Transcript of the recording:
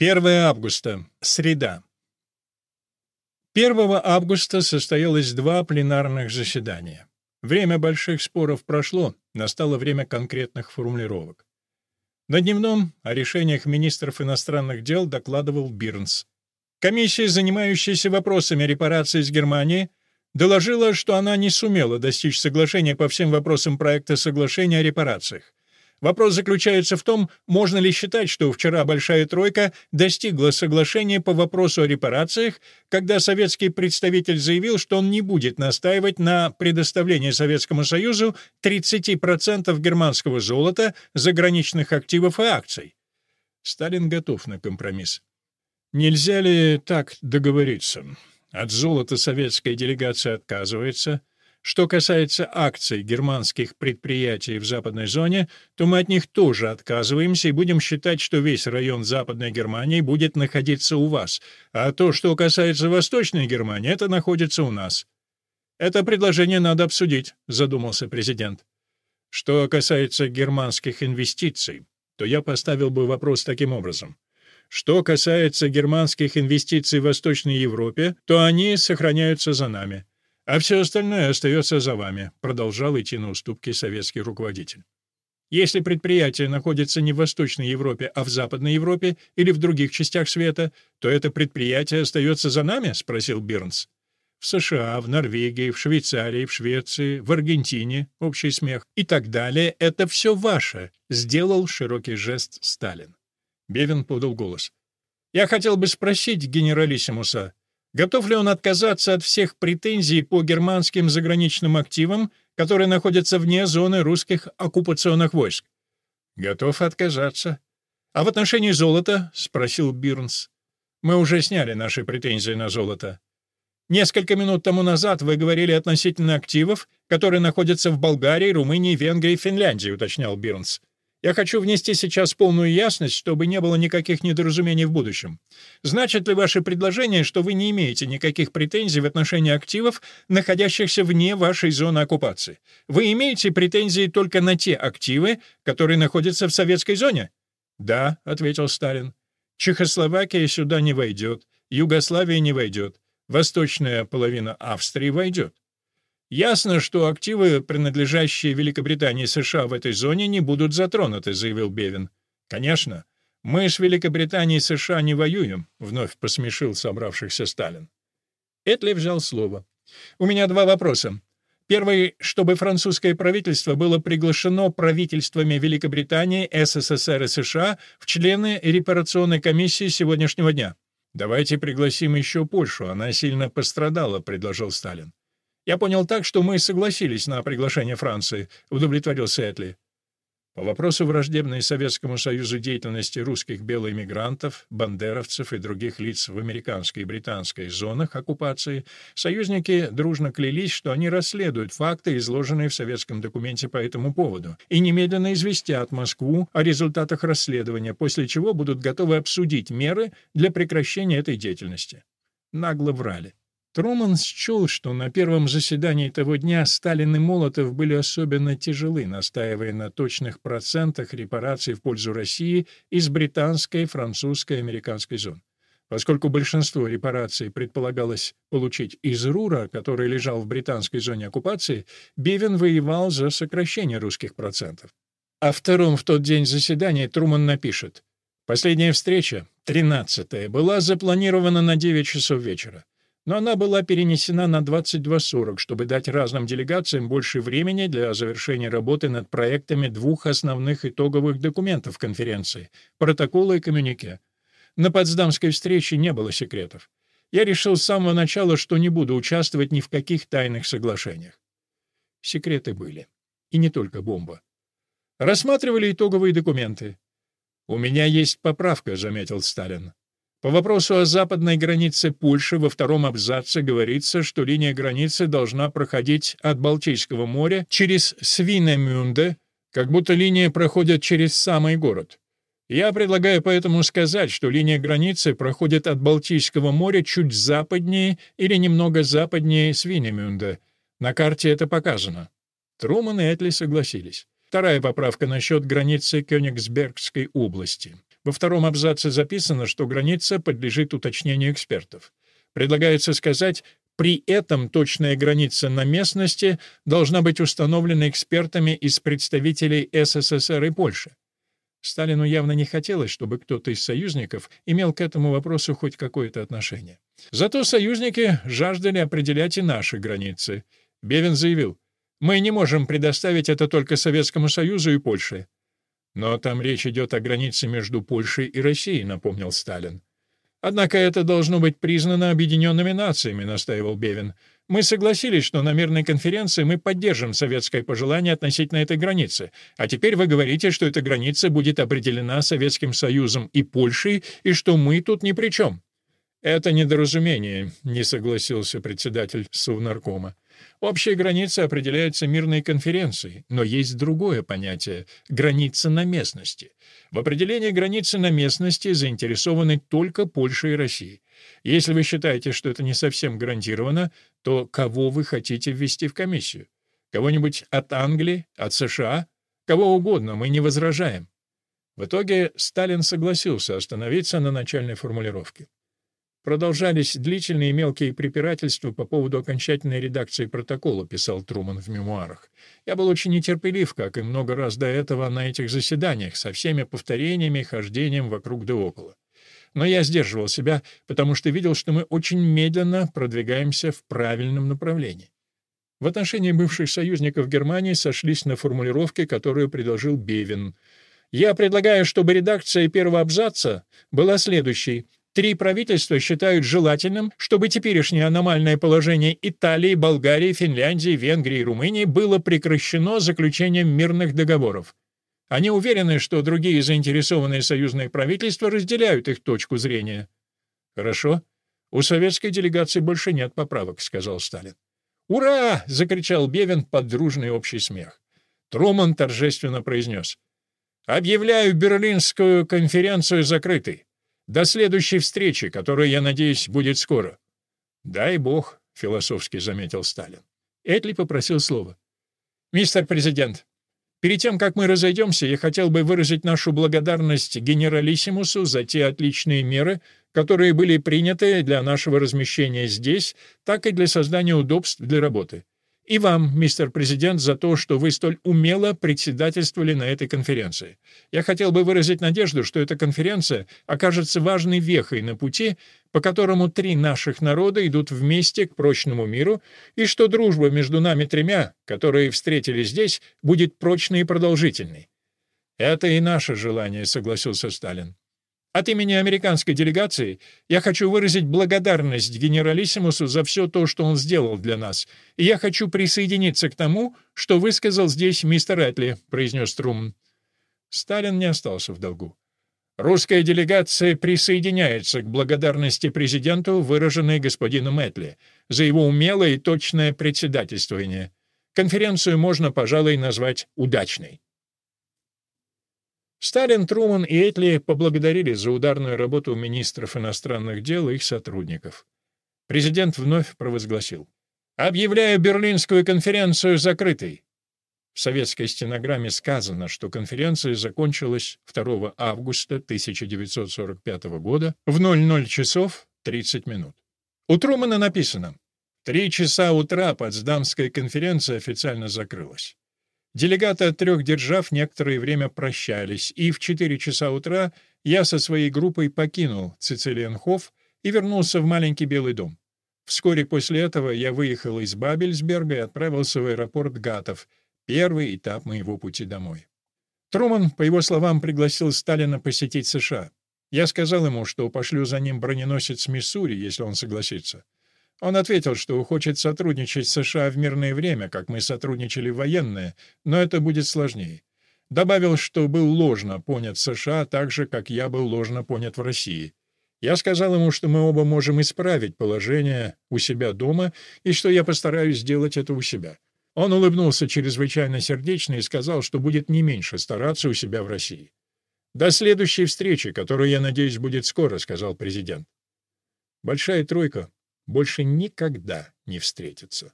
1 августа. Среда. 1 августа состоялось два пленарных заседания. Время больших споров прошло, настало время конкретных формулировок. На дневном о решениях министров иностранных дел докладывал Бирнс. Комиссия, занимающаяся вопросами репараций с Германией, доложила, что она не сумела достичь соглашения по всем вопросам проекта соглашения о репарациях. Вопрос заключается в том, можно ли считать, что вчера Большая Тройка достигла соглашения по вопросу о репарациях, когда советский представитель заявил, что он не будет настаивать на предоставлении Советскому Союзу 30% германского золота, заграничных активов и акций. Сталин готов на компромисс. Нельзя ли так договориться? От золота советская делегация отказывается — что касается акций германских предприятий в западной зоне, то мы от них тоже отказываемся и будем считать, что весь район Западной Германии будет находиться у вас, а то, что касается Восточной Германии, это находится у нас. Это предложение надо обсудить, задумался президент. Что касается германских инвестиций, то я поставил бы вопрос таким образом. Что касается германских инвестиций в Восточной Европе, то они сохраняются за нами. А все остальное остается за вами», — продолжал идти на уступки советский руководитель. Если предприятие находится не в Восточной Европе, а в Западной Европе или в других частях света, то это предприятие остается за нами?» — спросил Бирнс. «В США, в Норвегии, в Швейцарии, в Швеции, в Аргентине, общий смех и так далее — это все ваше», — сделал широкий жест Сталин. Бевин подал голос. «Я хотел бы спросить генералиссимуса, Готов ли он отказаться от всех претензий по германским заграничным активам, которые находятся вне зоны русских оккупационных войск? Готов отказаться. А в отношении золота, спросил Бирнс. Мы уже сняли наши претензии на золото. Несколько минут тому назад вы говорили относительно активов, которые находятся в Болгарии, Румынии, Венгрии и Финляндии, уточнял Бирнс. Я хочу внести сейчас полную ясность, чтобы не было никаких недоразумений в будущем. Значит ли ваше предложение, что вы не имеете никаких претензий в отношении активов, находящихся вне вашей зоны оккупации? Вы имеете претензии только на те активы, которые находятся в советской зоне? Да, ответил Сталин. Чехословакия сюда не войдет, Югославия не войдет, восточная половина Австрии войдет. «Ясно, что активы, принадлежащие Великобритании и США в этой зоне, не будут затронуты», — заявил Бевин. «Конечно. Мы с Великобританией и США не воюем», — вновь посмешил собравшихся Сталин. Этли взял слово. «У меня два вопроса. Первый, чтобы французское правительство было приглашено правительствами Великобритании, СССР и США в члены репарационной комиссии сегодняшнего дня. Давайте пригласим еще Польшу, она сильно пострадала», — предложил Сталин. Я понял так, что мы согласились на приглашение Франции, удовлетворился Этли. По вопросу враждебной Советскому Союзу деятельности русских белоэмигрантов, бандеровцев и других лиц в американской и британской зонах оккупации, союзники дружно клялись, что они расследуют факты, изложенные в советском документе по этому поводу, и немедленно известят Москву о результатах расследования, после чего будут готовы обсудить меры для прекращения этой деятельности. Нагло врали. Труман счел, что на первом заседании того дня Сталин и Молотов были особенно тяжелы, настаивая на точных процентах репараций в пользу России из британской, французской и американской зон. Поскольку большинство репараций предполагалось получить из Рура, который лежал в британской зоне оккупации, Бевин воевал за сокращение русских процентов. О втором в тот день заседания Труман напишет. «Последняя встреча, 13-я, была запланирована на 9 часов вечера но она была перенесена на 22.40, чтобы дать разным делегациям больше времени для завершения работы над проектами двух основных итоговых документов конференции — протокола и коммюнике. На Потсдамской встрече не было секретов. Я решил с самого начала, что не буду участвовать ни в каких тайных соглашениях. Секреты были. И не только бомба. Рассматривали итоговые документы. «У меня есть поправка», — заметил Сталин. По вопросу о западной границе Польши во втором абзаце говорится, что линия границы должна проходить от Балтийского моря через Свинемюнде, как будто линия проходит через самый город. Я предлагаю поэтому сказать, что линия границы проходит от Балтийского моря чуть западнее или немного западнее Свинемюнде. На карте это показано. Труман и Этли согласились. Вторая поправка насчет границы Кёнигсбергской области. Во втором абзаце записано, что граница подлежит уточнению экспертов. Предлагается сказать, при этом точная граница на местности должна быть установлена экспертами из представителей СССР и Польши. Сталину явно не хотелось, чтобы кто-то из союзников имел к этому вопросу хоть какое-то отношение. Зато союзники жаждали определять и наши границы. Бевин заявил, «Мы не можем предоставить это только Советскому Союзу и Польше». «Но там речь идет о границе между Польшей и Россией», — напомнил Сталин. «Однако это должно быть признано Объединенными Нациями», — настаивал Бевин. Мы согласились, что на мирной конференции мы поддержим советское пожелание относительно этой границы. А теперь вы говорите, что эта граница будет определена Советским Союзом и Польшей, и что мы тут ни при чем. Это недоразумение, не согласился председатель Совнаркома. Общая граница определяется мирной конференцией, но есть другое понятие — граница на местности. В определении границы на местности заинтересованы только Польша и Россия. Если вы считаете, что это не совсем гарантировано, то кого вы хотите ввести в комиссию? Кого-нибудь от Англии, от США? Кого угодно, мы не возражаем. В итоге Сталин согласился остановиться на начальной формулировке. Продолжались длительные мелкие препирательства по поводу окончательной редакции протокола, писал Труман в мемуарах. Я был очень нетерпелив, как и много раз до этого на этих заседаниях, со всеми повторениями и хождением вокруг да около. Но я сдерживал себя, потому что видел, что мы очень медленно продвигаемся в правильном направлении. В отношении бывших союзников Германии сошлись на формулировке, которую предложил Бевин. «Я предлагаю, чтобы редакция первого абзаца была следующей. Три правительства считают желательным, чтобы теперешнее аномальное положение Италии, Болгарии, Финляндии, Венгрии и Румынии было прекращено заключением мирных договоров. Они уверены, что другие заинтересованные союзные правительства разделяют их точку зрения. Хорошо. У советской делегации больше нет поправок, сказал Сталин. Ура! закричал Бевин под дружный общий смех. Труман торжественно произнес. Объявляю Берлинскую конференцию закрытой. До следующей встречи, которая, я надеюсь, будет скоро. Дай бог, философски заметил Сталин. Этли попросил слова. Мистер президент, Перед тем, как мы разойдемся, я хотел бы выразить нашу благодарность генералиссимусу за те отличные меры, которые были приняты для нашего размещения здесь, так и для создания удобств для работы. И вам, мистер президент, за то, что вы столь умело председательствовали на этой конференции. Я хотел бы выразить надежду, что эта конференция окажется важной вехой на пути, по которому три наших народа идут вместе к прочному миру, и что дружба между нами тремя, которые встретились здесь, будет прочной и продолжительной. «Это и наше желание», — согласился Сталин. От имени американской делегации я хочу выразить благодарность генералиссимусу за все то, что он сделал для нас, и я хочу присоединиться к тому, что высказал здесь мистер Этли», — произнес Труман. Сталин не остался в долгу. Русская делегация присоединяется к благодарности президенту, выраженной господином Этли, за его умелое и точное председательствование. Конференцию можно, пожалуй, назвать удачной. Сталин, Труман и Этли поблагодарили за ударную работу министров иностранных дел и их сотрудников. Президент вновь провозгласил. «Объявляю Берлинскую конференцию закрытой». В советской стенограмме сказано, что конференция закончилась 2 августа 1945 года в 00 часов 30 минут. У Трумана написано «Три часа утра Потсдамская конференция официально закрылась». Делегаты от трех держав некоторое время прощались, и в 4 часа утра я со своей группой покинул Цицилиенхоф и вернулся в маленький Белый дом. Вскоре после этого я выехал из Бабельсберга и отправился в аэропорт Гатов, первый этап моего пути домой. Труман, по его словам, пригласил Сталина посетить США. Я сказал ему, что пошлю за ним броненосец Миссури, если он согласится. Он ответил, что хочет сотрудничать с США в мирное время, как мы сотрудничали в военное, но это будет сложнее. Добавил, что был ложно понят в США так же, как я был ложно понят в России. Я сказал ему, что мы оба можем исправить положение у себя дома и что я постараюсь сделать это у себя. Он улыбнулся чрезвычайно сердечно и сказал, что будет не меньше стараться у себя в России. «До следующей встречи, которая, я надеюсь, будет скоро», — сказал президент. Большая тройка больше никогда не встретятся.